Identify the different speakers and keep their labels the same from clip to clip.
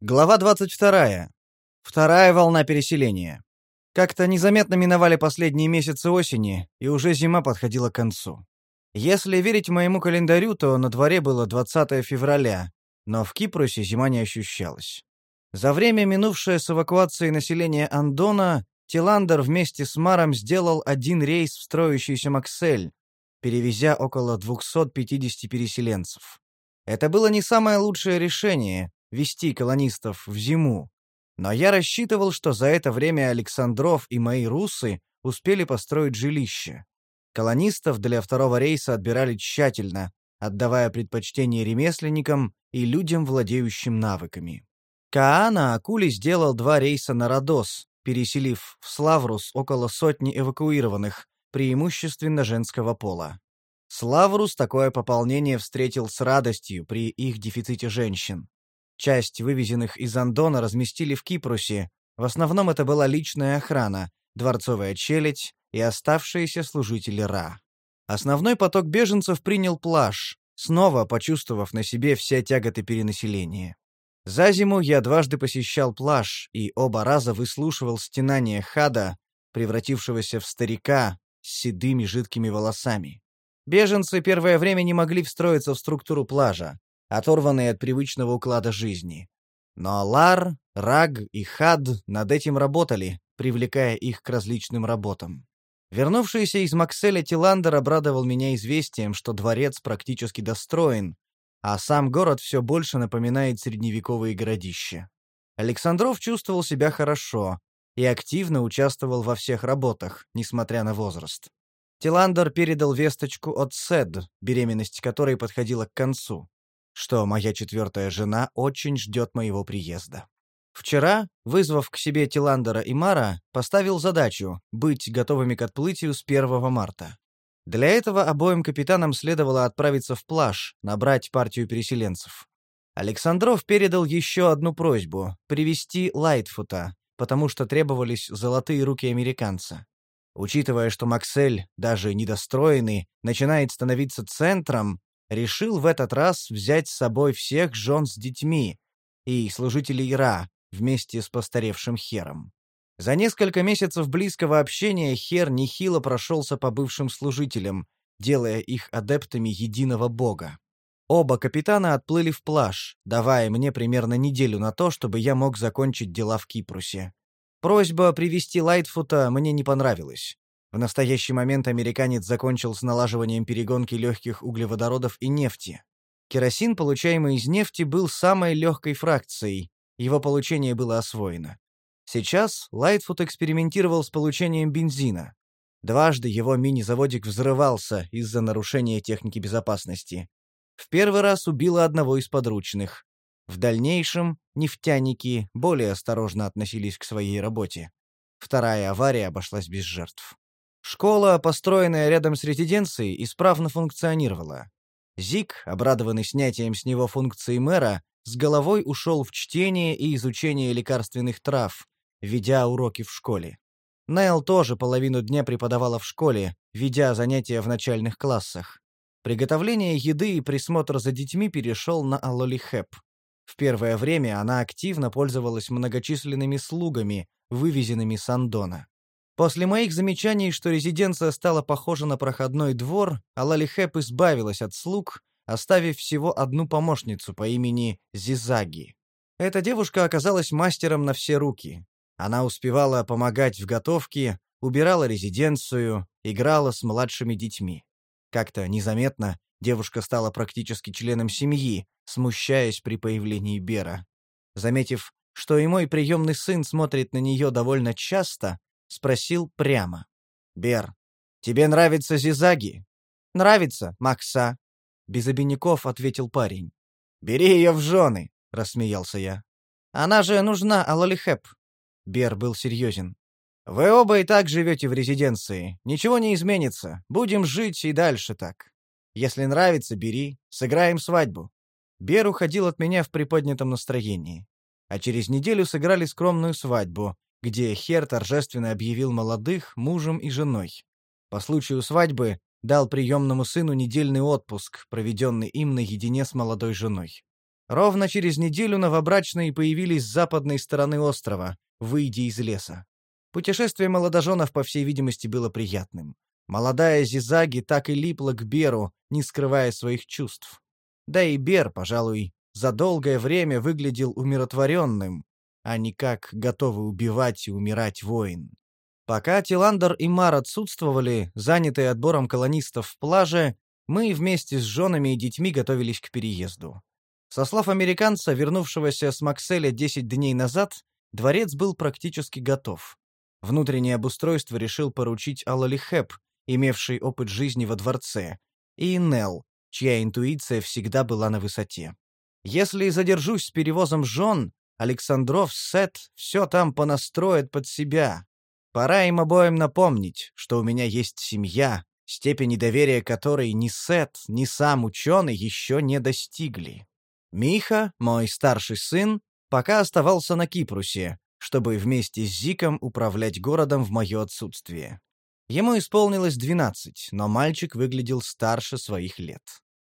Speaker 1: Глава 22. Вторая волна переселения. Как-то незаметно миновали последние месяцы осени, и уже зима подходила к концу. Если верить моему календарю, то на дворе было 20 февраля, но в Кипрусе зима не ощущалась. За время, минувшее с эвакуацией населения Андона, Тиландер вместе с Маром сделал один рейс в строящийся Максель, перевезя около 250 переселенцев. Это было не самое лучшее решение, вести колонистов в зиму. Но я рассчитывал, что за это время Александров и мои русы успели построить жилище. Колонистов для второго рейса отбирали тщательно, отдавая предпочтение ремесленникам и людям, владеющим навыками. Каана Акули сделал два рейса на Родос, переселив в Славрус около сотни эвакуированных, преимущественно женского пола. Славрус такое пополнение встретил с радостью при их дефиците женщин. Часть вывезенных из Андона разместили в Кипрусе. В основном это была личная охрана, дворцовая челядь и оставшиеся служители Ра. Основной поток беженцев принял плаж, снова почувствовав на себе все тяготы перенаселения. За зиму я дважды посещал плаж и оба раза выслушивал стенания Хада, превратившегося в старика с седыми жидкими волосами. Беженцы первое время не могли встроиться в структуру плажа, оторванные от привычного уклада жизни. Но Лар, Раг и Хад над этим работали, привлекая их к различным работам. Вернувшийся из Макселя Тиландер обрадовал меня известием, что дворец практически достроен, а сам город все больше напоминает средневековые городища. Александров чувствовал себя хорошо и активно участвовал во всех работах, несмотря на возраст. Тиландер передал весточку от Сед, беременность которой подходила к концу что моя четвертая жена очень ждет моего приезда. Вчера, вызвав к себе Тиландера и Мара, поставил задачу быть готовыми к отплытию с 1 марта. Для этого обоим капитанам следовало отправиться в плаж, набрать партию переселенцев. Александров передал еще одну просьбу — привести Лайтфута, потому что требовались золотые руки американца. Учитывая, что Максель, даже недостроенный, начинает становиться центром, решил в этот раз взять с собой всех жен с детьми и служителей Ира вместе с постаревшим Хером. За несколько месяцев близкого общения Хер нехило прошелся по бывшим служителям, делая их адептами единого бога. Оба капитана отплыли в плаж, давая мне примерно неделю на то, чтобы я мог закончить дела в Кипрусе. Просьба привести Лайтфута мне не понравилась. В настоящий момент американец закончил с налаживанием перегонки легких углеводородов и нефти. Керосин, получаемый из нефти, был самой легкой фракцией, его получение было освоено. Сейчас Лайтфуд экспериментировал с получением бензина. Дважды его мини-заводик взрывался из-за нарушения техники безопасности. В первый раз убило одного из подручных. В дальнейшем нефтяники более осторожно относились к своей работе. Вторая авария обошлась без жертв. Школа, построенная рядом с резиденцией, исправно функционировала. Зик, обрадованный снятием с него функции мэра, с головой ушел в чтение и изучение лекарственных трав, ведя уроки в школе. Найл тоже половину дня преподавала в школе, ведя занятия в начальных классах. Приготовление еды и присмотр за детьми перешел на Алоли Хэп. В первое время она активно пользовалась многочисленными слугами, вывезенными с Андона. После моих замечаний, что резиденция стала похожа на проходной двор, Алалихеп избавилась от слуг, оставив всего одну помощницу по имени Зизаги. Эта девушка оказалась мастером на все руки. Она успевала помогать в готовке, убирала резиденцию, играла с младшими детьми. Как-то незаметно девушка стала практически членом семьи, смущаясь при появлении Бера. Заметив, что и мой приемный сын смотрит на нее довольно часто, спросил прямо. «Бер, тебе нравится Зизаги?» «Нравится, Макса», — без обиняков ответил парень. «Бери ее в жены», — рассмеялся я. «Она же нужна Алалихеп». Бер был серьезен. «Вы оба и так живете в резиденции. Ничего не изменится. Будем жить и дальше так. Если нравится, бери. Сыграем свадьбу». Бер уходил от меня в приподнятом настроении. А через неделю сыграли скромную свадьбу, где Хер торжественно объявил молодых мужем и женой. По случаю свадьбы дал приемному сыну недельный отпуск, проведенный им наедине с молодой женой. Ровно через неделю новобрачные появились с западной стороны острова, выйдя из леса. Путешествие молодоженов, по всей видимости, было приятным. Молодая Зизаги так и липла к Беру, не скрывая своих чувств. Да и Бер, пожалуй, за долгое время выглядел умиротворенным, а не как готовый убивать и умирать воин. Пока Тиландер и Мар отсутствовали, занятые отбором колонистов в плаже, мы вместе с женами и детьми готовились к переезду. Со слов американца, вернувшегося с Макселя 10 дней назад, дворец был практически готов. Внутреннее обустройство решил поручить Алали Хэп, имевший опыт жизни во дворце, и Нелл, чья интуиция всегда была на высоте. Если задержусь с перевозом жен, Александров Сет все там понастроит под себя. Пора им обоим напомнить, что у меня есть семья, степени доверия которой ни Сет, ни сам ученый еще не достигли. Миха, мой старший сын, пока оставался на Кипрусе, чтобы вместе с Зиком управлять городом в мое отсутствие. Ему исполнилось двенадцать, но мальчик выглядел старше своих лет.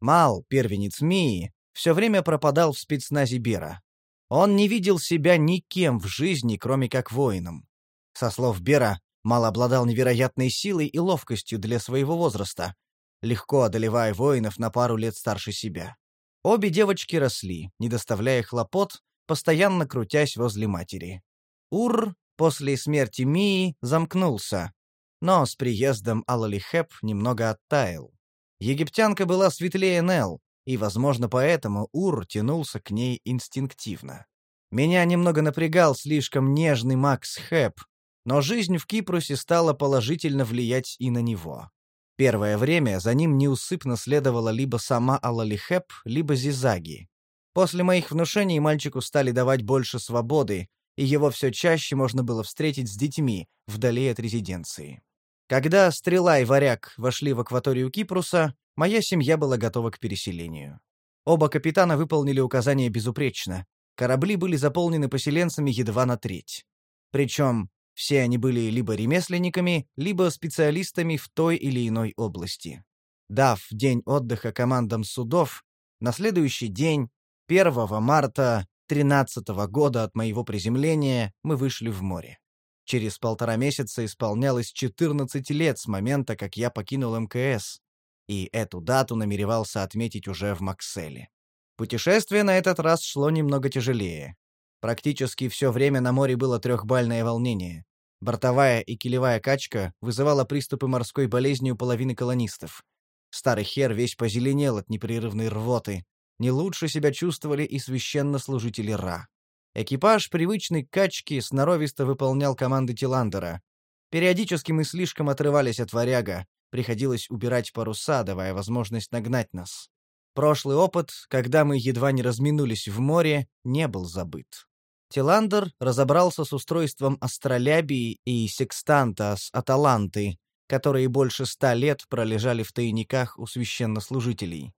Speaker 1: Мал, первенец Мии, все время пропадал в спецназе Бера. Он не видел себя никем в жизни, кроме как воином. Со слов Бера, Мал обладал невероятной силой и ловкостью для своего возраста, легко одолевая воинов на пару лет старше себя. Обе девочки росли, не доставляя хлопот, постоянно крутясь возле матери. Ур после смерти Мии замкнулся, но с приездом Алалихеп немного оттаял. Египтянка была светлее Нел, и, возможно, поэтому Ур тянулся к ней инстинктивно. Меня немного напрягал слишком нежный Макс Хэп, но жизнь в Кипрусе стала положительно влиять и на него. Первое время за ним неусыпно следовала либо сама Алалихеп, либо Зизаги. После моих внушений мальчику стали давать больше свободы, и его все чаще можно было встретить с детьми, вдали от резиденции. Когда Стрела и Варяг вошли в акваторию Кипруса, моя семья была готова к переселению. Оба капитана выполнили указания безупречно. Корабли были заполнены поселенцами едва на треть. Причем все они были либо ремесленниками, либо специалистами в той или иной области. Дав день отдыха командам судов, на следующий день, 1 марта 13 года от моего приземления, мы вышли в море. Через полтора месяца исполнялось 14 лет с момента, как я покинул МКС, и эту дату намеревался отметить уже в Макселе. Путешествие на этот раз шло немного тяжелее. Практически все время на море было трехбальное волнение. Бортовая и килевая качка вызывала приступы морской болезни у половины колонистов. Старый хер весь позеленел от непрерывной рвоты. Не лучше себя чувствовали и священнослужители Ра. Экипаж привычной качки сноровисто выполнял команды Тиландера. Периодически мы слишком отрывались от варяга, приходилось убирать паруса, давая возможность нагнать нас. Прошлый опыт, когда мы едва не разминулись в море, не был забыт. Тиландер разобрался с устройством астролябии и секстанта с Аталанты, которые больше ста лет пролежали в тайниках у священнослужителей.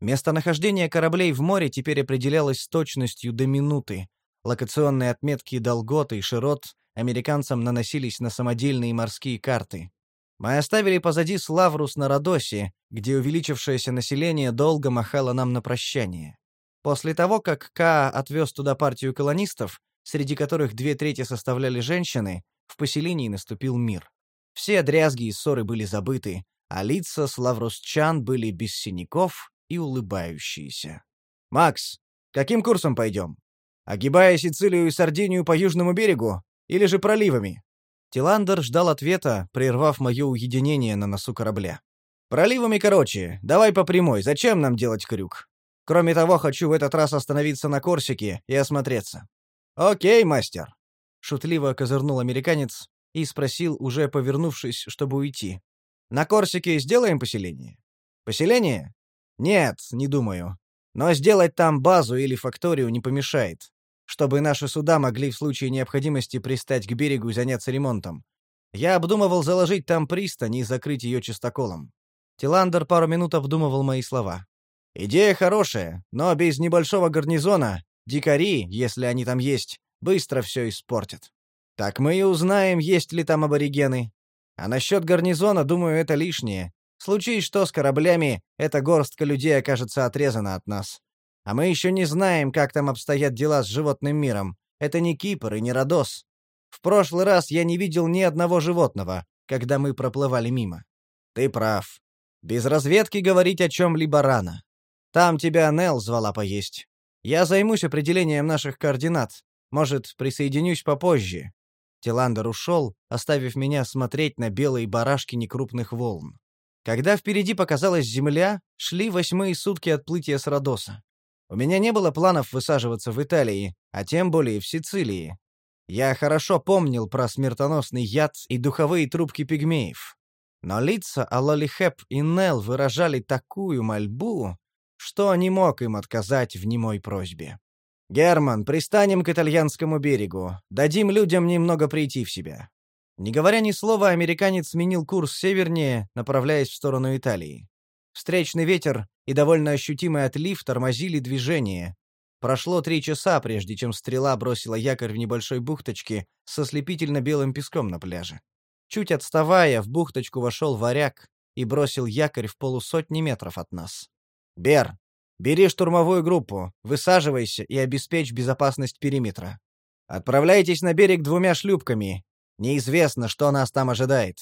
Speaker 1: Местонахождение кораблей в море теперь определялось с точностью до минуты. Локационные отметки Долгота и Широт американцам наносились на самодельные морские карты. Мы оставили позади Славрус на Родосе, где увеличившееся население долго махало нам на прощание. После того, как Каа отвез туда партию колонистов, среди которых две трети составляли женщины, в поселении наступил мир. Все дрязги и ссоры были забыты, а лица славрусчан были без синяков и улыбающиеся. «Макс, каким курсом пойдем? Огибая Сицилию и Сардинию по южному берегу или же проливами?» Тиландер ждал ответа, прервав мое уединение на носу корабля. «Проливами короче. Давай по прямой. Зачем нам делать крюк? Кроме того, хочу в этот раз остановиться на Корсике и осмотреться». «Окей, мастер», — шутливо козырнул американец и спросил, уже повернувшись, чтобы уйти. «На Корсике сделаем поселение?» «Поселение? Нет, не думаю. Но сделать там базу или факторию не помешает, чтобы наши суда могли в случае необходимости пристать к берегу и заняться ремонтом. Я обдумывал заложить там пристань и закрыть ее чистоколом». Тиландер пару минут обдумывал мои слова. Идея хорошая, но без небольшого гарнизона дикари, если они там есть, быстро все испортят. Так мы и узнаем, есть ли там аборигены. А насчет гарнизона, думаю, это лишнее. Случись что с кораблями, эта горстка людей окажется отрезана от нас. А мы еще не знаем, как там обстоят дела с животным миром. Это не Кипр и не Родос. В прошлый раз я не видел ни одного животного, когда мы проплывали мимо. Ты прав. Без разведки говорить о чем-либо рано. Там тебя Нел звала поесть. Я займусь определением наших координат. Может, присоединюсь попозже. Тиландер ушел, оставив меня смотреть на белые барашки некрупных волн. Когда впереди показалась земля, шли восьмые сутки отплытия с Родоса. У меня не было планов высаживаться в Италии, а тем более в Сицилии. Я хорошо помнил про смертоносный яд и духовые трубки пигмеев. Но лица Алолихеп и Нел выражали такую мольбу, что не мог им отказать в немой просьбе. «Герман, пристанем к итальянскому берегу. Дадим людям немного прийти в себя». Не говоря ни слова, американец сменил курс севернее, направляясь в сторону Италии. Встречный ветер и довольно ощутимый отлив тормозили движение. Прошло три часа, прежде чем стрела бросила якорь в небольшой бухточке со слепительно-белым песком на пляже. Чуть отставая, в бухточку вошел варяг и бросил якорь в полусотни метров от нас. «Бер, бери штурмовую группу, высаживайся и обеспечь безопасность периметра. Отправляйтесь на берег двумя шлюпками. Неизвестно, что нас там ожидает».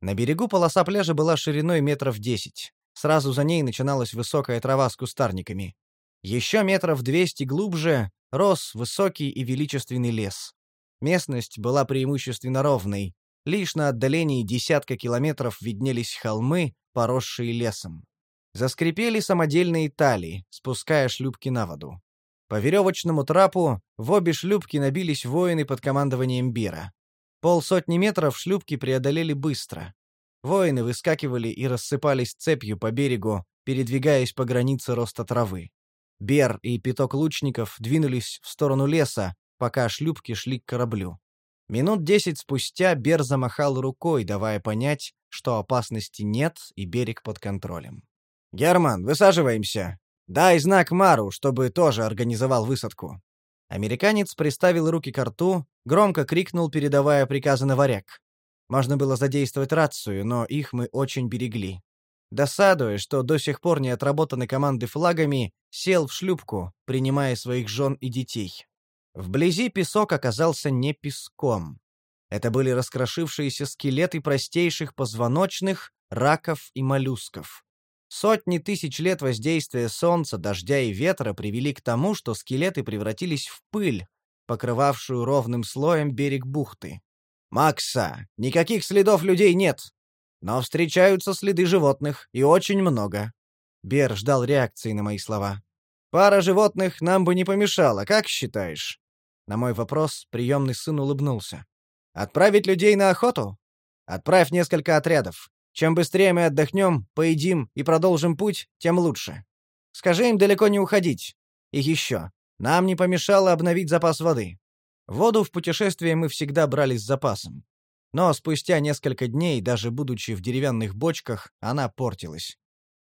Speaker 1: На берегу полоса пляжа была шириной метров десять. Сразу за ней начиналась высокая трава с кустарниками. Еще метров двести глубже рос высокий и величественный лес. Местность была преимущественно ровной. Лишь на отдалении десятка километров виднелись холмы, поросшие лесом. Заскрипели самодельные талии, спуская шлюпки на воду. По веревочному трапу в обе шлюпки набились воины под командованием Бира. Полсотни метров шлюпки преодолели быстро. Воины выскакивали и рассыпались цепью по берегу, передвигаясь по границе роста травы. Бер и пяток лучников двинулись в сторону леса, пока шлюпки шли к кораблю. Минут десять спустя Бер замахал рукой, давая понять, что опасности нет и берег под контролем. «Герман, высаживаемся! Дай знак Мару, чтобы тоже организовал высадку!» Американец приставил руки к рту, громко крикнул, передавая приказы на варяг. Можно было задействовать рацию, но их мы очень берегли. Досадуя, что до сих пор не отработаны команды флагами, сел в шлюпку, принимая своих жен и детей. Вблизи песок оказался не песком. Это были раскрошившиеся скелеты простейших позвоночных, раков и моллюсков. Сотни тысяч лет воздействия солнца, дождя и ветра привели к тому, что скелеты превратились в пыль, покрывавшую ровным слоем берег бухты. «Макса, никаких следов людей нет, но встречаются следы животных, и очень много». Бер ждал реакции на мои слова. «Пара животных нам бы не помешала, как считаешь?» На мой вопрос приемный сын улыбнулся. «Отправить людей на охоту? Отправь несколько отрядов. Чем быстрее мы отдохнем, поедим и продолжим путь, тем лучше. Скажи им далеко не уходить. И еще. Нам не помешало обновить запас воды. Воду в путешествии мы всегда брали с запасом. Но спустя несколько дней, даже будучи в деревянных бочках, она портилась.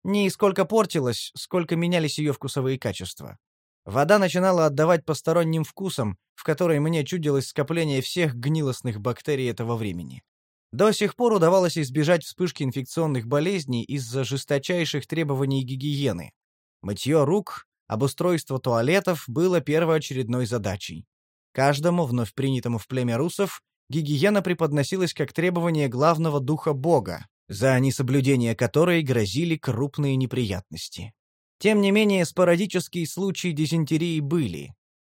Speaker 1: Не сколько портилась, сколько менялись ее вкусовые качества. Вода начинала отдавать посторонним вкусам, в которой мне чудилось скопление всех гнилостных бактерий этого времени. До сих пор удавалось избежать вспышки инфекционных болезней из-за жесточайших требований гигиены. Мытье рук, обустройство туалетов было первоочередной задачей. Каждому вновь принятому в племя русов гигиена преподносилась как требование главного духа бога, за несоблюдение которой грозили крупные неприятности. Тем не менее, спорадические случаи дизентерии были.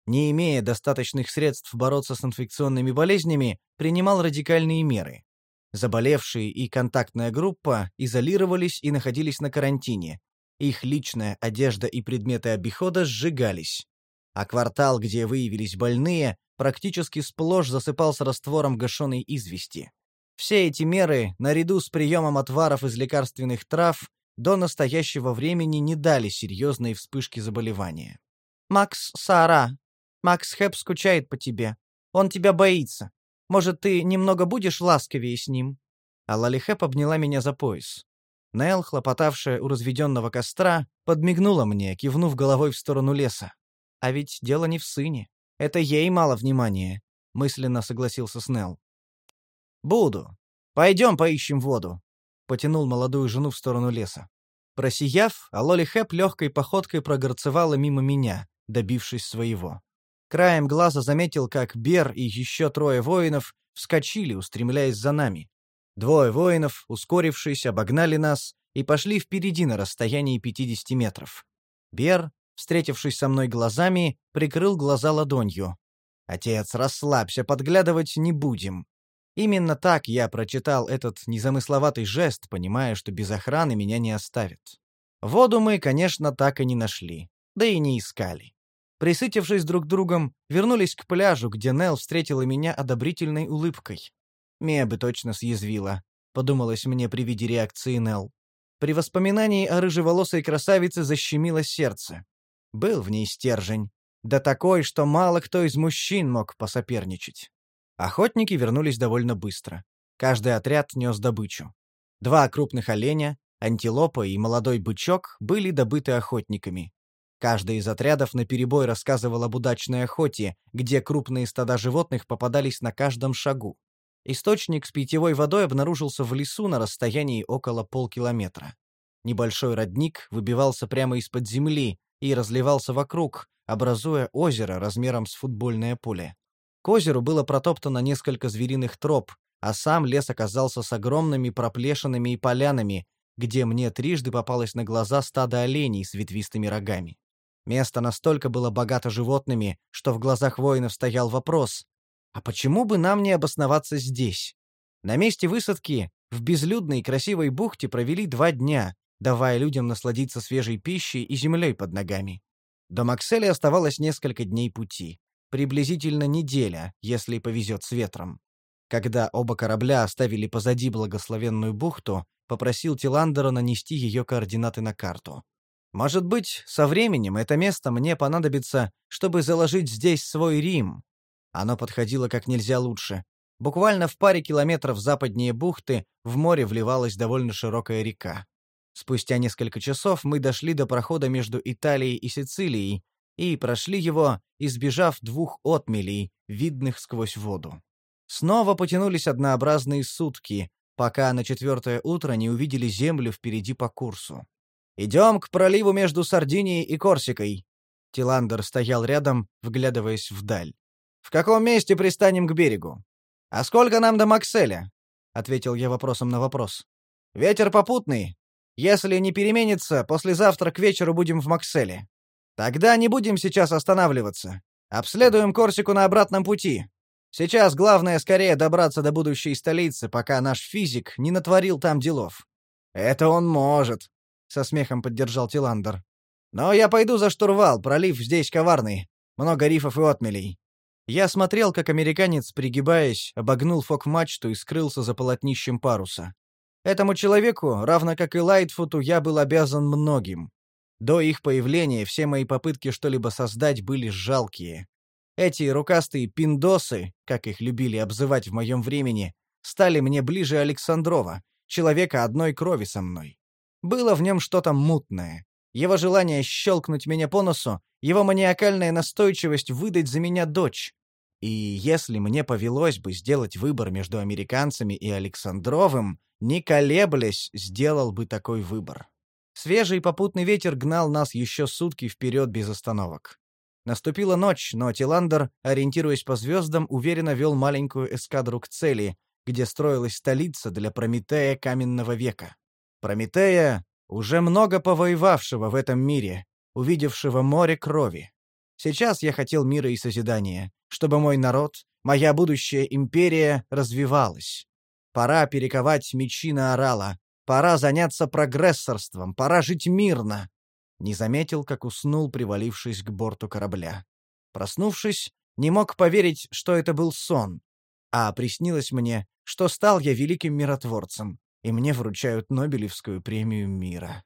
Speaker 1: Не имея достаточных средств бороться с инфекционными болезнями, принимал радикальные меры. Заболевшие и контактная группа изолировались и находились на карантине. Их личная одежда и предметы обихода сжигались. А квартал, где выявились больные, практически сплошь засыпался раствором гашеной извести. Все эти меры, наряду с приемом отваров из лекарственных трав, до настоящего времени не дали серьезной вспышки заболевания. «Макс Сара, Макс Хэп скучает по тебе. Он тебя боится. Может, ты немного будешь ласковее с ним?» А Лалихеп обняла меня за пояс. Нел, хлопотавшая у разведенного костра, подмигнула мне, кивнув головой в сторону леса. «А ведь дело не в сыне. Это ей мало внимания», — мысленно согласился с Нел. «Буду. Пойдем поищем воду», — потянул молодую жену в сторону леса. Просияв, Алоли Хэп легкой походкой прогорцевала мимо меня, добившись своего. Краем глаза заметил, как Бер и еще трое воинов вскочили, устремляясь за нами. Двое воинов, ускорившись, обогнали нас и пошли впереди на расстоянии 50 метров. Бер, встретившись со мной глазами, прикрыл глаза ладонью. «Отец, расслабься, подглядывать не будем». Именно так я прочитал этот незамысловатый жест, понимая, что без охраны меня не оставят. Воду мы, конечно, так и не нашли, да и не искали. Присытившись друг другом, вернулись к пляжу, где Нел встретила меня одобрительной улыбкой. Мия бы точно съязвила, подумалось мне при виде реакции Нел. При воспоминании о рыжеволосой красавице защемило сердце. Был в ней стержень, да такой, что мало кто из мужчин мог посоперничать. Охотники вернулись довольно быстро. Каждый отряд нес добычу. Два крупных оленя, антилопа и молодой бычок были добыты охотниками. Каждый из отрядов наперебой рассказывал об удачной охоте, где крупные стада животных попадались на каждом шагу. Источник с питьевой водой обнаружился в лесу на расстоянии около полкилометра. Небольшой родник выбивался прямо из-под земли и разливался вокруг, образуя озеро размером с футбольное поле. К озеру было протоптано несколько звериных троп, а сам лес оказался с огромными проплешинами и полянами, где мне трижды попалось на глаза стадо оленей с ветвистыми рогами. Место настолько было богато животными, что в глазах воинов стоял вопрос, а почему бы нам не обосноваться здесь? На месте высадки в безлюдной красивой бухте провели два дня, давая людям насладиться свежей пищей и землей под ногами. До Максели оставалось несколько дней пути. Приблизительно неделя, если повезет с ветром. Когда оба корабля оставили позади благословенную бухту, попросил Тиландера нанести ее координаты на карту. Может быть, со временем это место мне понадобится, чтобы заложить здесь свой Рим. Оно подходило как нельзя лучше. Буквально в паре километров западнее бухты в море вливалась довольно широкая река. Спустя несколько часов мы дошли до прохода между Италией и Сицилией и прошли его, избежав двух отмелей, видных сквозь воду. Снова потянулись однообразные сутки, пока на четвертое утро не увидели землю впереди по курсу. «Идем к проливу между Сардинией и Корсикой». Тиландер стоял рядом, вглядываясь вдаль. «В каком месте пристанем к берегу?» «А сколько нам до Макселя?» — ответил я вопросом на вопрос. «Ветер попутный. Если не переменится, послезавтра к вечеру будем в Макселе. Тогда не будем сейчас останавливаться. Обследуем Корсику на обратном пути. Сейчас главное скорее добраться до будущей столицы, пока наш физик не натворил там делов». «Это он может», со смехом поддержал Тиландер. Но я пойду за штурвал, пролив здесь коварный. Много рифов и отмелей. Я смотрел, как американец, пригибаясь, обогнул фок-мачту и скрылся за полотнищем паруса. Этому человеку, равно как и Лайтфуту, я был обязан многим. До их появления все мои попытки что-либо создать были жалкие. Эти рукастые пиндосы, как их любили обзывать в моем времени, стали мне ближе Александрова, человека одной крови со мной. Было в нем что-то мутное. Его желание щелкнуть меня по носу, его маниакальная настойчивость выдать за меня дочь. И если мне повелось бы сделать выбор между американцами и Александровым, не колеблясь, сделал бы такой выбор. Свежий попутный ветер гнал нас еще сутки вперед без остановок. Наступила ночь, но Тиландер, ориентируясь по звездам, уверенно вел маленькую эскадру к цели, где строилась столица для Прометея каменного века. Прометея, уже много повоевавшего в этом мире, увидевшего море крови. Сейчас я хотел мира и созидания, чтобы мой народ, моя будущая империя развивалась. Пора перековать мечи на орала, пора заняться прогрессорством, пора жить мирно. Не заметил, как уснул, привалившись к борту корабля. Проснувшись, не мог поверить, что это был сон, а приснилось мне, что стал я великим миротворцем, и мне вручают Нобелевскую премию мира.